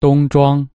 冬装